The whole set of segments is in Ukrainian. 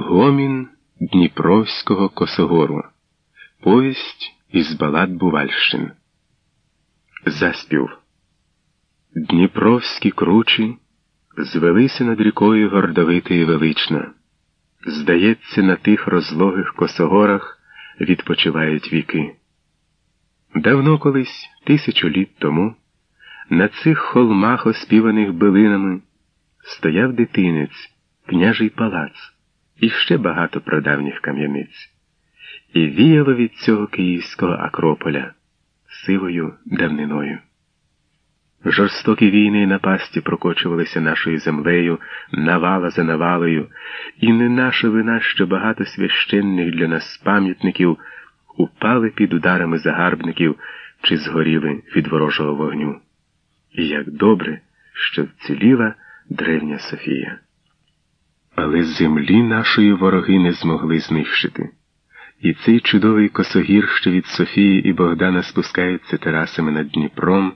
Гомін Дніпровського Косогору. Повість із балад Бувальщин. Заспів. Дніпровські кручі звелися над рікою гордовито і велично. Здається, на тих розлогих косогорах відпочивають віки. Давно колись, тисячу літ тому, на цих холмах, оспіваних билинами, стояв дитинець, княжий палац і ще багато прадавніх кам'яниць, і віяло від цього київського Акрополя сивою давниною. Жорстокі війни і напасті прокочувалися нашою землею, навала за навалою, і не наша вина, що багато священних для нас пам'ятників упали під ударами загарбників чи згоріли від ворожого вогню. І як добре, що вціліла древня Софія. Але землі нашої вороги не змогли знищити. І цей чудовий косогір, що від Софії і Богдана спускається терасами над Дніпром,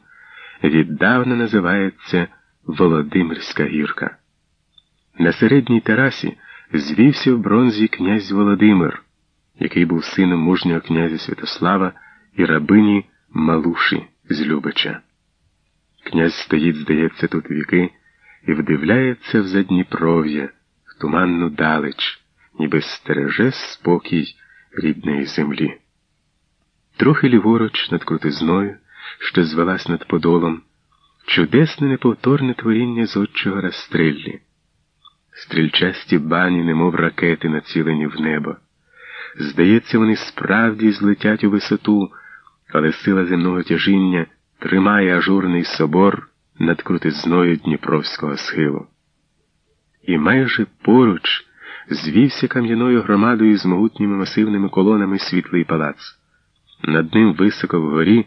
віддавна називається Володимирська гірка. На середній терасі звівся в бронзі князь Володимир, який був сином мужнього князя Святослава і рабині Малуші з Любича. Князь стоїть, здається, тут віки і вдивляється в Задніпров'я туманну далеч, ніби стереже спокій рідної землі. Трохи ліворуч над крутизною, що звелась над подолом, чудесне неповторне творіння зодчого розстріллі. Стрільчасті бані, немов ракети, націлені в небо. Здається, вони справді злетять у висоту, але сила земного тяжіння тримає ажурний собор над крутизною Дніпровського схилу і майже поруч звівся кам'яною громадою з могутніми масивними колонами світлий палац. Над ним високо вгорі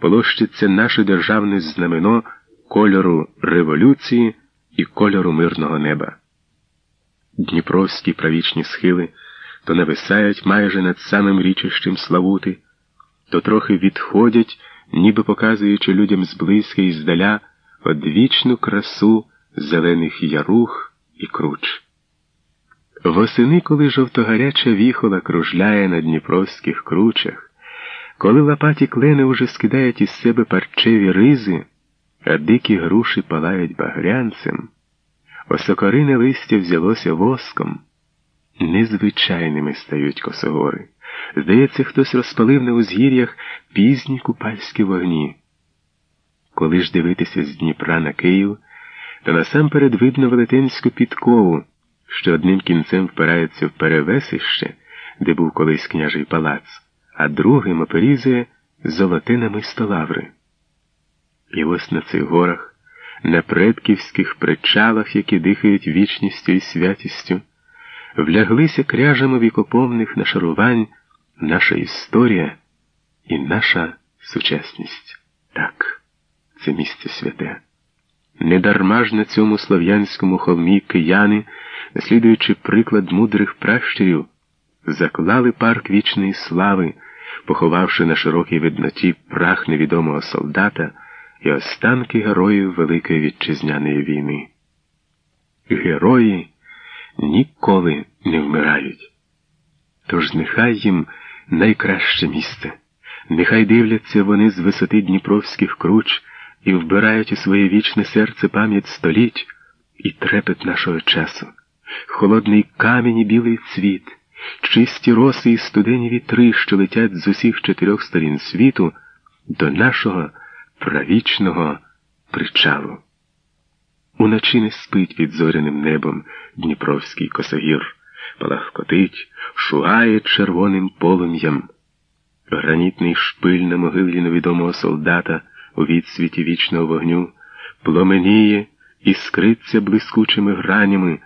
полощиться наше державне знамено кольору революції і кольору мирного неба. Дніпровські правічні схили то нависають майже над самим річищем Славути, то трохи відходять, ніби показуючи людям зблизька і здаля одвічну красу зелених ярух і круч. Восени, коли жовтогаряча віхола кружляє на дніпровських кручах, коли лопаті клени уже скидають із себе парчеві ризи, а дикі груші палають багрянцем, осокорине листя взялося воском, незвичайними стають косогори. Здається, хтось розпалив на узгір'ях пізні купальські вогні. Коли ж дивитися з Дніпра на Київ, та насамперед видно велетенську підкову, що одним кінцем впирається в перевесище, де був колись княжий палац, а другим оперізує золоте намисто. І ось на цих горах, на предківських причалах, які дихають вічністю і святістю, вляглися кряжами вікоповних нашарувань наша історія і наша сучасність. Так, це місце святе. Недарма ж на цьому слов'янському холмі кияни, наслідуючи приклад мудрих пращурів, заклали парк вічної слави, поховавши на широкій видноті прах невідомого солдата і останки героїв Великої Вітчизняної війни. Герої ніколи не вмирають. Тож нехай їм найкраще місце, нехай дивляться вони з висоти дніпровських круч і вбирають у своє вічне серце пам'ять століть і трепет нашого часу, холодний камінь і білий цвіт, чисті роси і студені вітри, що летять з усіх чотирьох сторін світу до нашого правічного причалу. Уночі не спить під зоряним небом Дніпровський косогір, палахкотить, шугає червоним полум'ям. Гранітний шпиль на могилі невідомого солдата у відсвіті вічного вогню, пломеніє і скриться блискучими гранями,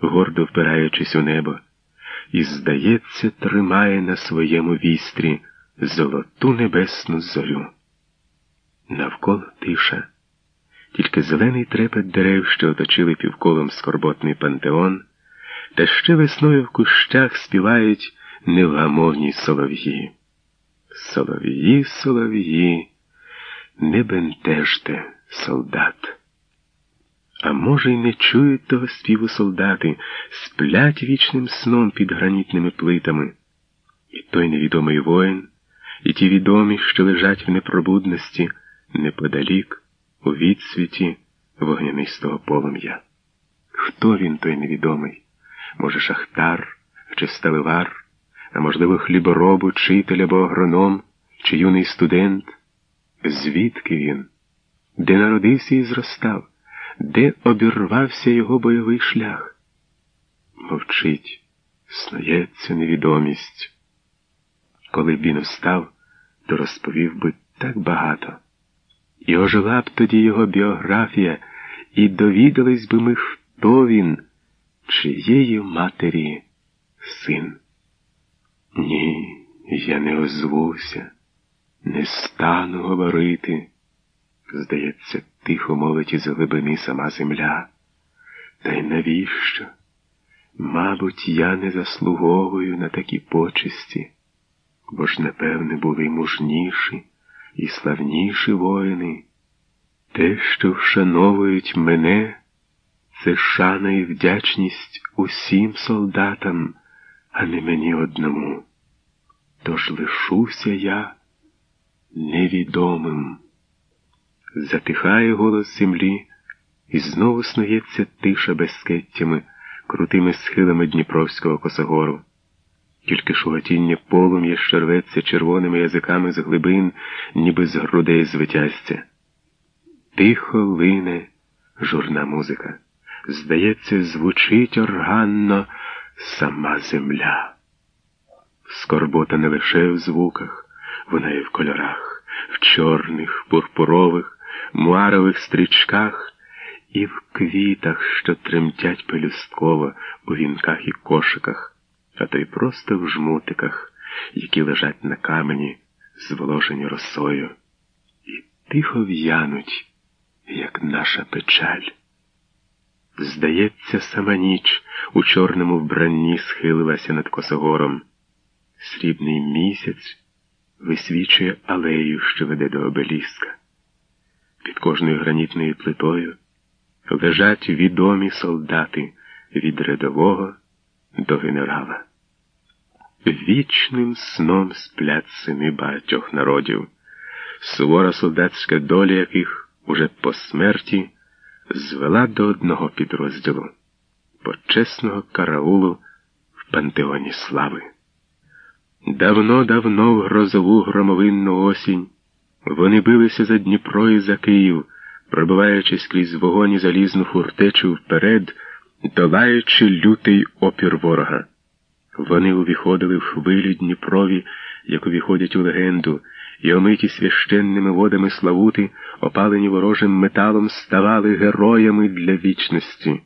гордо впираючись у небо, і, здається, тримає на своєму вістрі золоту небесну зорю. Навколо тиша, тільки зелений трепет дерев, що оточили півколом скорботний пантеон, та ще весною в кущах співають невгамовні солов'ї. Солов'ї, солов'ї не бентежте, солдат. А може, й не чують того співу солдати, сплять вічним сном під гранітними плитами. І той невідомий воїн, і ті відомі, що лежать в непробудності, неподалік, у відсвіті вогнянистого полум'я. Хто він, той невідомий? Може, шахтар чи сталевар, а можливо, хлібороб, учитель або агроном, чи юний студент? Звідки він? Де народився і зростав? де обірвався його бойовий шлях. Мовчить, снується невідомість. Коли б він устав, то розповів би так багато. І ожила б тоді його біографія, і довідались би ми, хто він, чиєї матері син. Ні, я не озвуся, не стану говорити. Здається, тихо мовить із глибини сама земля. Та й навіщо? Мабуть, я не заслуговую на такі почесті, бо ж, напевне, були мужніші і славніші воїни. Те, що вшановують мене, це шана і вдячність усім солдатам, а не мені одному. Тож лишуся я невідомим. Затихає голос землі, і знову снується тиша безскеттями, крутими схилами Дніпровського косогору. Тільки шугатіння полум'я що рветься червоними язиками з глибин, ніби з грудей звитязця. Тихо лине журна музика. Здається, звучить органно сама земля. Скорбота не лише в звуках, вона і в кольорах, в чорних, пурпурових муарових стрічках і в квітах, що тремтять пелюстково у вінках і кошиках, а то й просто в жмутиках, які лежать на камені, зволожені росою, і тихо в'януть, як наша печаль. Здається, сама ніч у чорному вбранні схилилася над косогором. Срібний місяць висвічує алею, що веде до обеліска під кожною гранітною плитою лежать відомі солдати від рядового до генерала. Вічним сном сплять сини багатьох народів, сувора солдатська доля яких уже по смерті звела до одного підрозділу почесного караулу в пантеоні слави. Давно-давно в грозову громовинну осінь. Вони билися за Дніпро і за Київ, пробиваючись крізь вогонь і залізну фуртечу вперед, долаючи лютий опір ворога. Вони увіходили в хвилі Дніпрові, як увіходять у легенду, і омиті священними водами Славути, опалені ворожим металом, ставали героями для вічності.